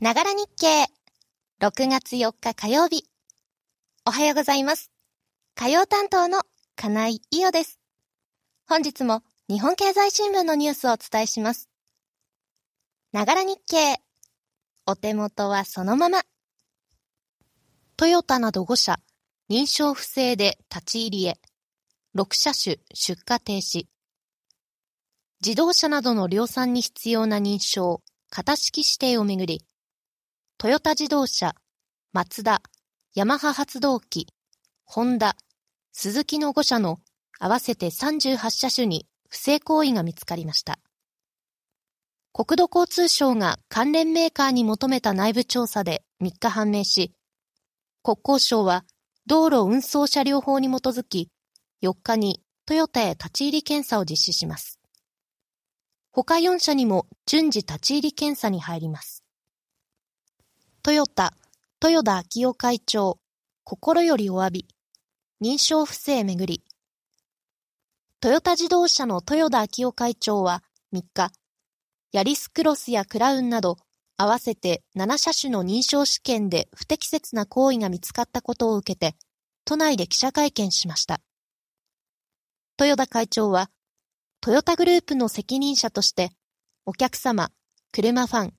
ながら日経。6月4日火曜日。おはようございます。火曜担当の金井伊代です。本日も日本経済新聞のニュースをお伝えします。ながら日経。お手元はそのまま。トヨタなど5社、認証不正で立ち入りへ。6車種出荷停止。自動車などの量産に必要な認証、型式指定をめぐり、トヨタ自動車、マツダ、ヤマハ発動機、ホンダ、スズキの5社の合わせて38車種に不正行為が見つかりました。国土交通省が関連メーカーに求めた内部調査で3日判明し、国交省は道路運送車両法に基づき、4日にトヨタへ立ち入り検査を実施します。他4社にも順次立ち入り検査に入ります。トヨタ、豊田昭夫会長、心よりお詫び、認証不正めぐり。トヨタ自動車の豊田昭夫会長は3日、ヤリスクロスやクラウンなど合わせて7車種の認証試験で不適切な行為が見つかったことを受けて、都内で記者会見しました。豊田会長は、トヨタグループの責任者として、お客様、車ファン、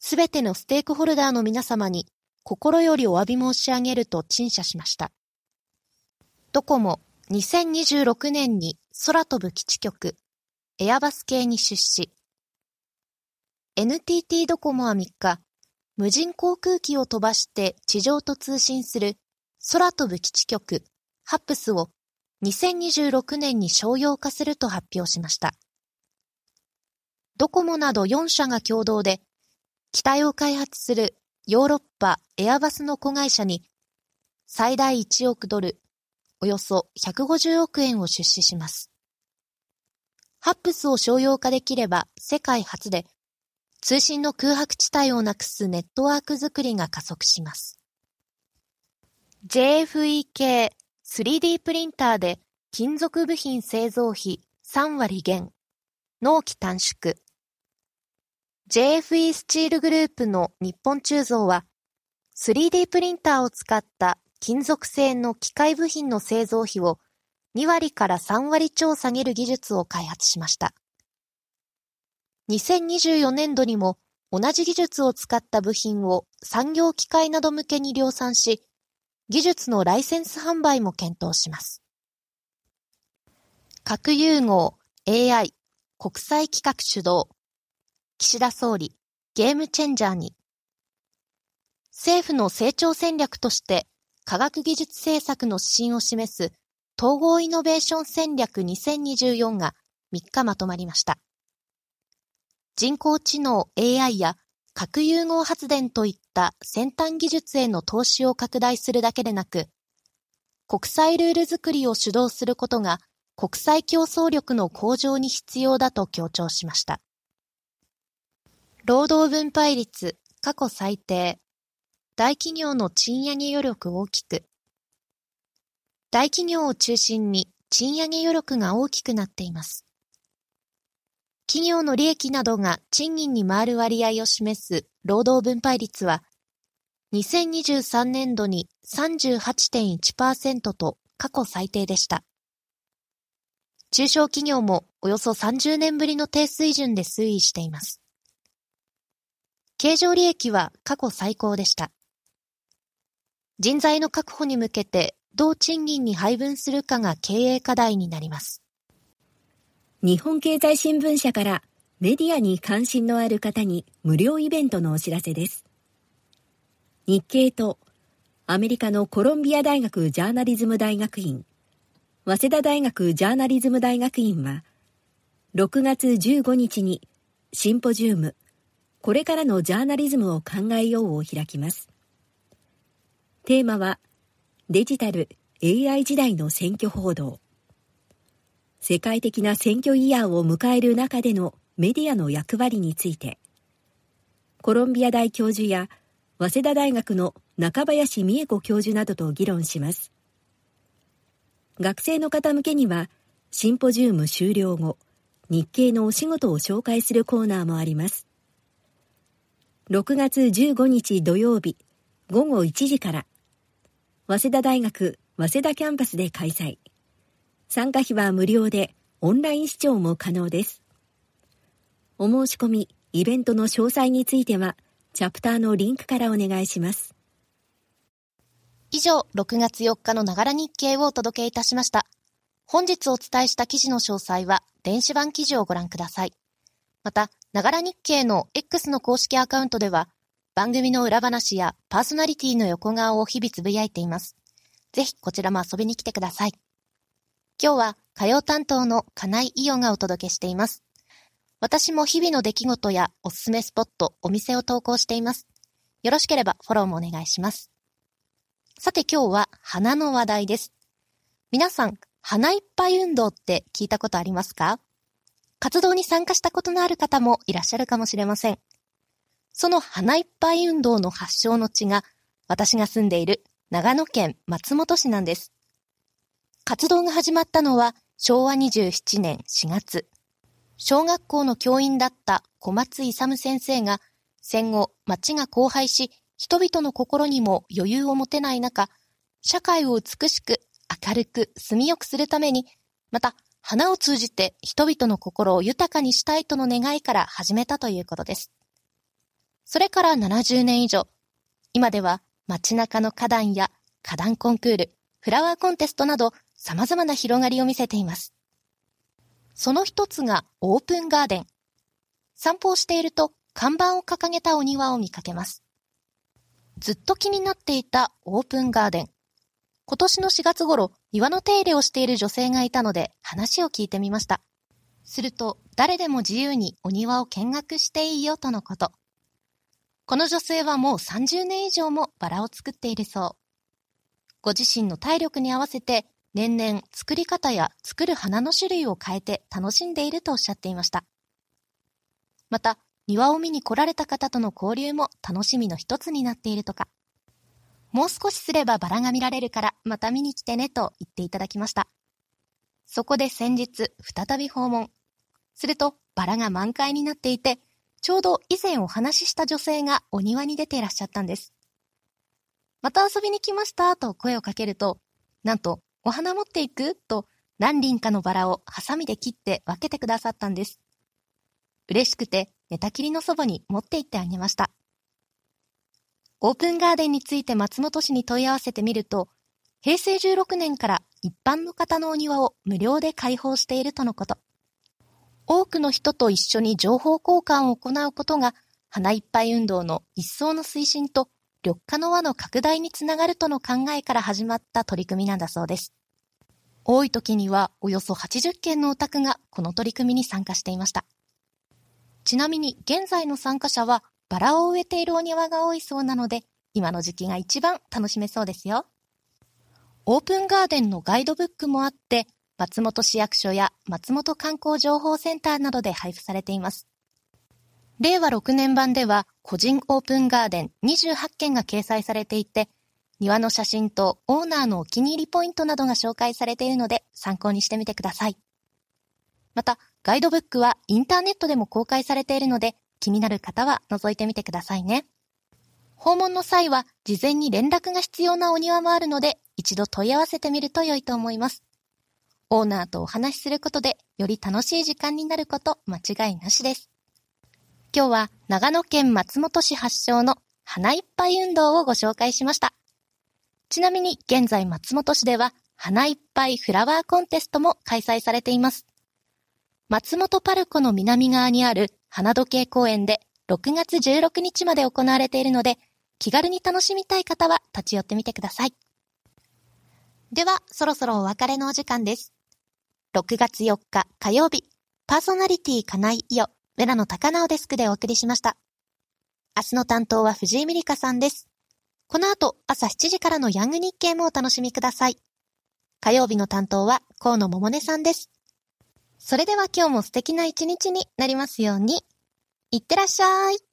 すべてのステークホルダーの皆様に心よりお詫び申し上げると陳謝しました。ドコモ2026年に空飛ぶ基地局エアバス系に出資 NTT ドコモは3日無人航空機を飛ばして地上と通信する空飛ぶ基地局ハップスを2026年に商用化すると発表しました。ドコモなど4社が共同で機体を開発するヨーロッパエアバスの子会社に最大1億ドル、およそ150億円を出資します。ハップスを商用化できれば世界初で通信の空白地帯をなくすネットワーク作りが加速します。JFE 系 3D プリンターで金属部品製造費3割減、納期短縮。JFE スチールグループの日本鋳造は、3D プリンターを使った金属製の機械部品の製造費を2割から3割超下げる技術を開発しました。2024年度にも同じ技術を使った部品を産業機械など向けに量産し、技術のライセンス販売も検討します。核融合、AI、国際企画主導、岸田総理、ゲームチェンジャーに。政府の成長戦略として、科学技術政策の指針を示す統合イノベーション戦略2024が3日まとまりました。人工知能 AI や核融合発電といった先端技術への投資を拡大するだけでなく、国際ルール作りを主導することが国際競争力の向上に必要だと強調しました。労働分配率過去最低。大企業の賃上げ余力大きく。大企業を中心に賃上げ余力が大きくなっています。企業の利益などが賃金に回る割合を示す労働分配率は、2023年度に38.1%と過去最低でした。中小企業もおよそ30年ぶりの低水準で推移しています。経常利益は過去最高でした。人材の確保に向けてどう賃金に配分するかが経営課題になります。日本経済新聞社からメディアに関心のある方に無料イベントのお知らせです。日経とアメリカのコロンビア大学ジャーナリズム大学院、早稲田大学ジャーナリズム大学院は、6月15日にシンポジウムこれからのジャーナリズムを考えようを開きます。テーマは、デジタル AI 時代の選挙報道。世界的な選挙イヤーを迎える中でのメディアの役割について、コロンビア大教授や早稲田大学の中林美恵子教授などと議論します。学生の方向けには、シンポジウム終了後、日経のお仕事を紹介するコーナーもあります。6月15日土曜日午後1時から、早稲田大学早稲田キャンパスで開催。参加費は無料でオンライン視聴も可能です。お申し込み、イベントの詳細については、チャプターのリンクからお願いします。以上、6月4日のながら日経をお届けいたしました。本日お伝えした記事の詳細は、電子版記事をご覧ください。また、ながら日経の X の公式アカウントでは、番組の裏話やパーソナリティの横顔を日々つぶやいています。ぜひこちらも遊びに来てください。今日は火曜担当の金井伊代がお届けしています。私も日々の出来事やおすすめスポット、お店を投稿しています。よろしければフォローもお願いします。さて今日は花の話題です。皆さん、花いっぱい運動って聞いたことありますか？活動に参加したことのある方もいらっしゃるかもしれません。その花いっぱい運動の発祥の地が私が住んでいる長野県松本市なんです。活動が始まったのは昭和27年4月。小学校の教員だった小松勇先生が戦後町が荒廃し人々の心にも余裕を持てない中、社会を美しく明るく住みよくするために、また花を通じて人々の心を豊かにしたいとの願いから始めたということです。それから70年以上、今では街中の花壇や花壇コンクール、フラワーコンテストなど様々な広がりを見せています。その一つがオープンガーデン。散歩をしていると看板を掲げたお庭を見かけます。ずっと気になっていたオープンガーデン。今年の4月頃、庭の手入れをしている女性がいたので話を聞いてみました。すると、誰でも自由にお庭を見学していいよとのこと。この女性はもう30年以上もバラを作っているそう。ご自身の体力に合わせて年々作り方や作る花の種類を変えて楽しんでいるとおっしゃっていました。また、庭を見に来られた方との交流も楽しみの一つになっているとか。もう少しすればバラが見られるからまた見に来てねと言っていただきました。そこで先日再び訪問。するとバラが満開になっていて、ちょうど以前お話しした女性がお庭に出ていらっしゃったんです。また遊びに来ましたと声をかけると、なんとお花持っていく？と何輪かのバラをハサミで切って分けてくださったんです。嬉しくて寝たきりのそばに持って行ってあげました。オープンガーデンについて松本市に問い合わせてみると、平成16年から一般の方のお庭を無料で開放しているとのこと。多くの人と一緒に情報交換を行うことが、花いっぱい運動の一層の推進と緑化の輪の拡大につながるとの考えから始まった取り組みなんだそうです。多い時にはおよそ80件のお宅がこの取り組みに参加していました。ちなみに現在の参加者はバラを植えているお庭が多いそうなので、今の時期が一番楽しめそうですよ。オープンガーデンのガイドブックもあって、松本市役所や松本観光情報センターなどで配布されています。令和6年版では個人オープンガーデン28件が掲載されていて、庭の写真とオーナーのお気に入りポイントなどが紹介されているので参考にしてみてください。また、ガイドブックはインターネットでも公開されているので、気になる方は覗いてみてくださいね。訪問の際は事前に連絡が必要なお庭もあるので、一度問い合わせてみると良いと思います。オーナーとお話しすることで、より楽しい時間になること間違いなしです。今日は長野県松本市発祥の花いっぱい運動をご紹介しました。ちなみに現在松本市では花いっぱいフラワーコンテストも開催されています。松本パルコの南側にある花時計公園で6月16日まで行われているので、気軽に楽しみたい方は立ち寄ってみてください。では、そろそろお別れのお時間です。6月4日火曜日、パーソナリティ金井伊代、メラの高直デスクでお送りしました。明日の担当は藤井美里香さんです。この後、朝7時からのヤング日経もお楽しみください。火曜日の担当は河野桃音さんです。それでは今日も素敵な一日になりますように。いってらっしゃい。